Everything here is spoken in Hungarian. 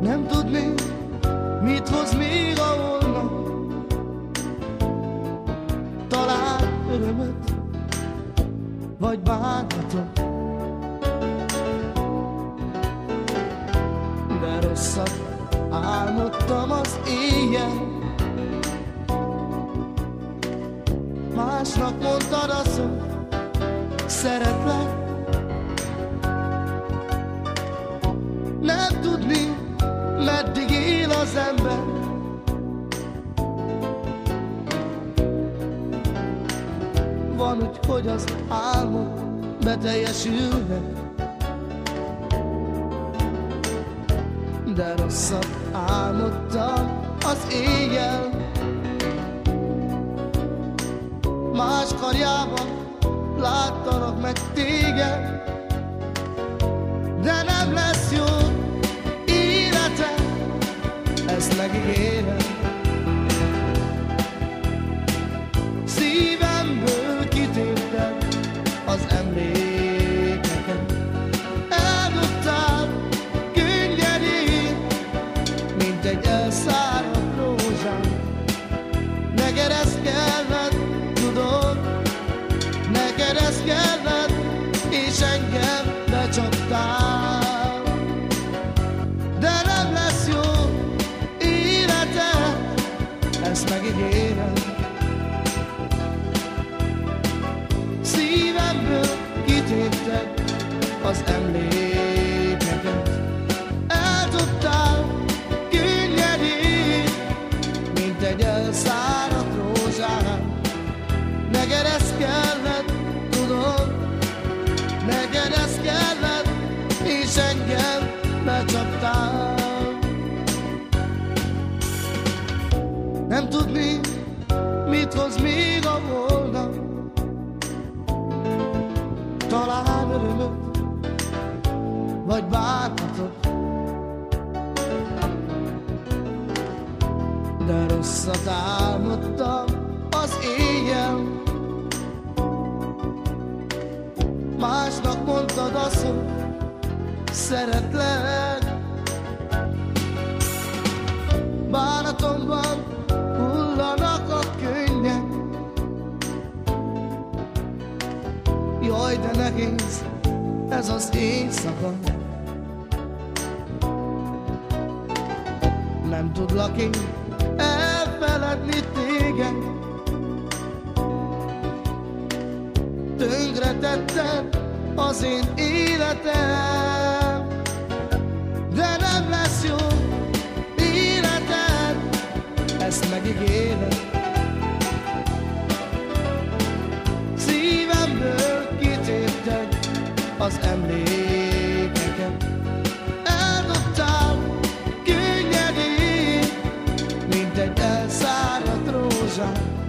Nem tudni, mit hoz még Talán örömöt, vagy bántatot De rosszat álmodtam az éjjel Másnak mondtad azt, hogy szeretlek. Nem tudni, meddig él az ember. Van úgy, hogy az álmok beteljesülnek De rosszat álmodtam az éjjel Más karjában láttalak meg téged. De nem lesz jó kitépted az emlékeket. Eldobtál könnyedén Mint egy elszáradt rózsám Neked ez kellett, tudod Neked ez kellett, és engem becsaptál. Nem tudni, mit hoz még vagy bántatot De rosszat álmodtam az éjjel. Másnak mondtad azt, hogy szeretlek. Bánatomban hullanak a könnyek. Jaj, de nehéz ez az éjszaka Nem tudlak én elfeledni téged. Tönkre tetted az én életem De nem lesz jó életed Ezt megígérem. Szívemből kitépted az emlék time